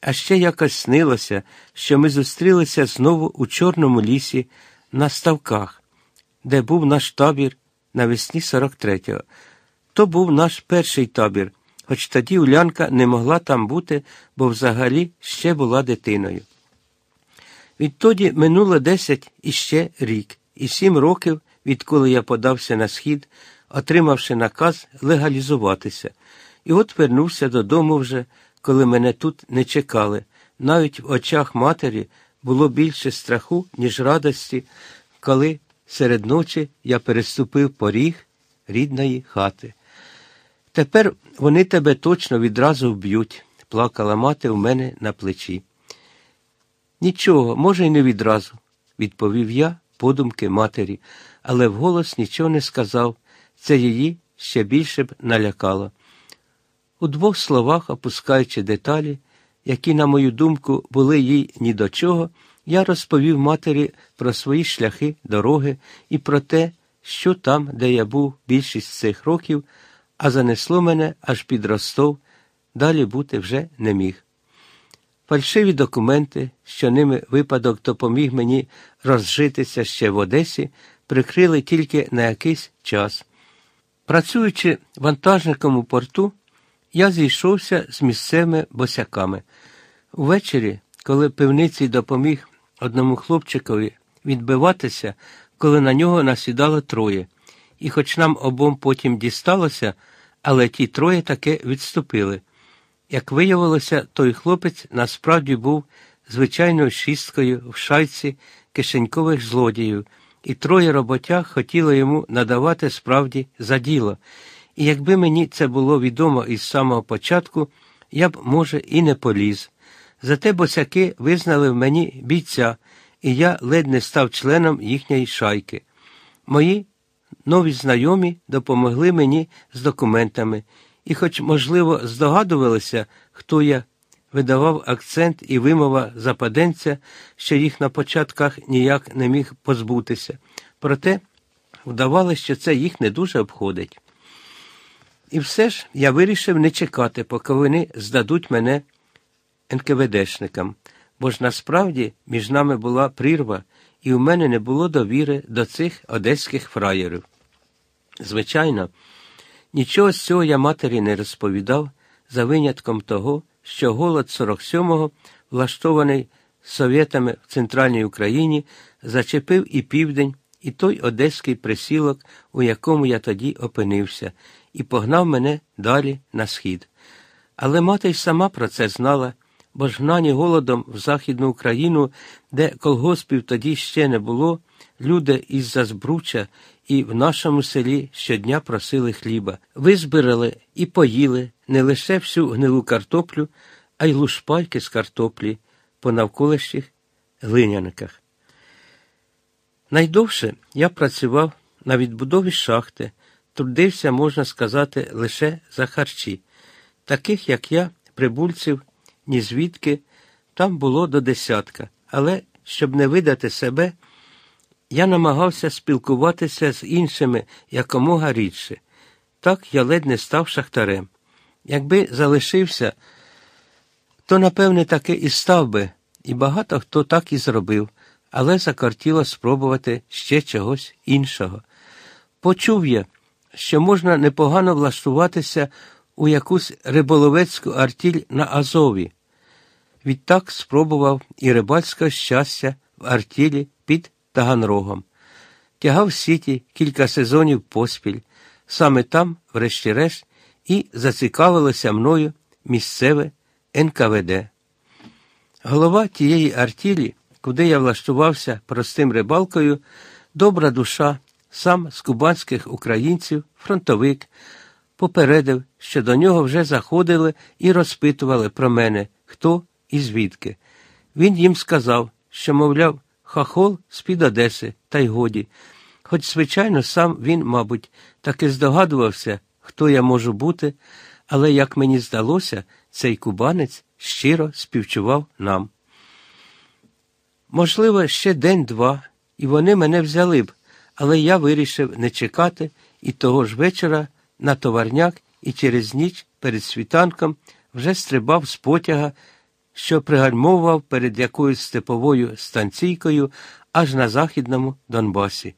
А ще якось снилося, що ми зустрілися знову у Чорному лісі на ставках, де був наш табір навесні 43-го. То був наш перший табір, хоч тоді Улянка не могла там бути, бо взагалі ще була дитиною. Відтоді минуло десять і ще рік, і сім років, відколи я подався на схід, отримавши наказ легалізуватися. І от вернувся додому вже, коли мене тут не чекали. Навіть в очах матері було більше страху, ніж радості, коли серед ночі я переступив поріг рідної хати. Тепер вони тебе точно відразу вб'ють, плакала мати у мене на плечі. Нічого, може, й не відразу, відповів я подумки матері, але вголос нічого не сказав. Це її ще більше б налякало. У двох словах, опускаючи деталі, які, на мою думку, були їй ні до чого, я розповів матері про свої шляхи, дороги і про те, що там, де я був більшість цих років, а занесло мене аж під Ростов, далі бути вже не міг. Фальшиві документи, що ними випадок допоміг мені розжитися ще в Одесі, прикрили тільки на якийсь час. Працюючи вантажником у порту, я зійшовся з місцевими босяками. Увечері, коли пивницей допоміг одному хлопчикові відбиватися, коли на нього насідало троє, і хоч нам обом потім дісталося, але ті троє таки відступили. Як виявилося, той хлопець насправді був звичайною шісткою в шайці кишенькових злодіїв, і троє роботяг хотіли йому надавати справді за діло. І якби мені це було відомо із самого початку, я б, може, і не поліз. Зате босяки визнали в мені бійця, і я ледь не став членом їхньої шайки. Мої нові знайомі допомогли мені з документами, і, хоч, можливо, здогадувалися, хто я, видавав акцент і вимова западенця, що їх на початках ніяк не міг позбутися, проте вдавалося, що це їх не дуже обходить. І все ж я вирішив не чекати, поки вони здадуть мене НКВДшникам, бо ж насправді між нами була прірва, і у мене не було довіри до цих одеських фраєрів. Звичайно, нічого з цього я матері не розповідав, за винятком того, що голод 47-го, влаштований совєтами в центральній Україні, зачепив і південь, і той одеський присілок, у якому я тоді опинився, і погнав мене далі на схід. Але мати й сама про це знала, бо ж гнані голодом в Західну Україну, де колгоспів тоді ще не було, люди із Зазбруча і в нашому селі щодня просили хліба. Визбирали і поїли не лише всю гнилу картоплю, а й лушпайки з картоплі по навколишніх глинянках. Найдовше я працював на відбудові шахти, трудився, можна сказати, лише за харчі. Таких, як я, прибульців, ні звідки, там було до десятка, але, щоб не видати себе, я намагався спілкуватися з іншими якомога рідше. Так я ледь не став шахтарем. Якби залишився, то, напевне, таки і став би, і багато хто так і зробив, але закортіло спробувати ще чогось іншого. Почув я, що можна непогано влаштуватися у якусь риболовецьку артіль на Азові. Відтак спробував і рибальське щастя в артілі під Таганрогом. Тягав сіті кілька сезонів поспіль, саме там, врешті-решт, і зацікавилося мною місцеве НКВД. Голова тієї артілі, куди я влаштувався простим рибалкою, добра душа, сам з кубанських українців, фронтовик, попередив, що до нього вже заходили і розпитували про мене, хто і звідки. Він їм сказав, що, мовляв, хахол з-під Одеси, та й годі. Хоч, звичайно, сам він, мабуть, таки здогадувався, хто я можу бути, але, як мені здалося, цей кубанець щиро співчував нам. Можливо, ще день-два, і вони мене взяли б, але я вирішив не чекати і того ж вечора на товарняк і через ніч перед світанком вже стрибав з потяга, що пригальмовував перед якоюсь степовою станційкою аж на західному Донбасі.